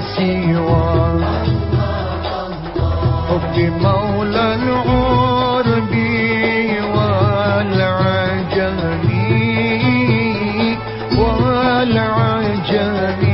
سوى حب مولى العرب والعجم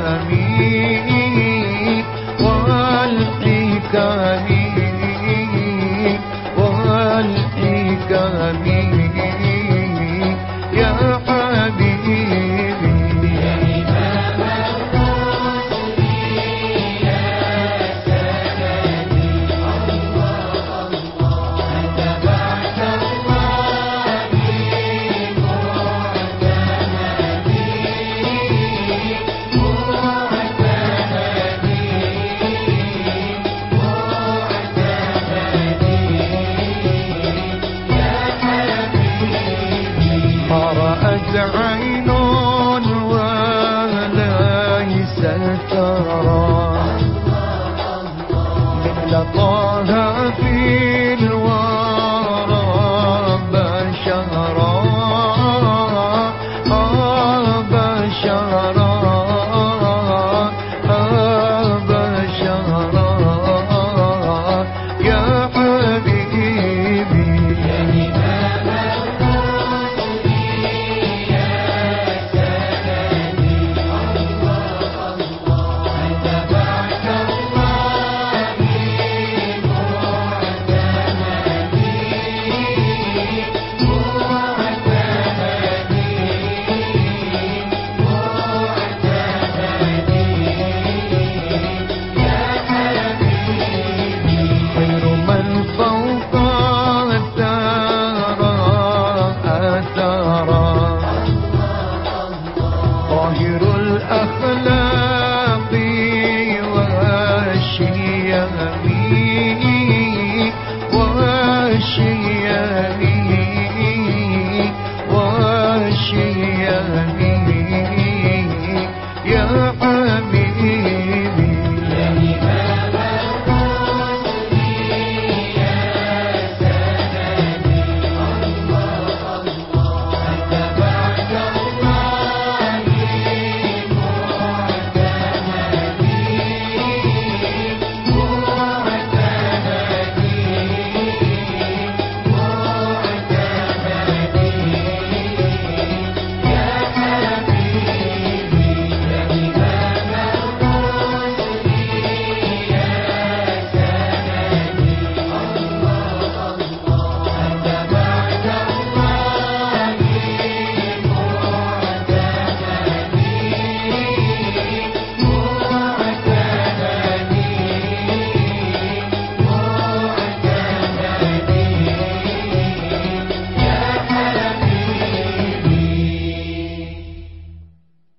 amigo. الدرار مثل طال الأخلاق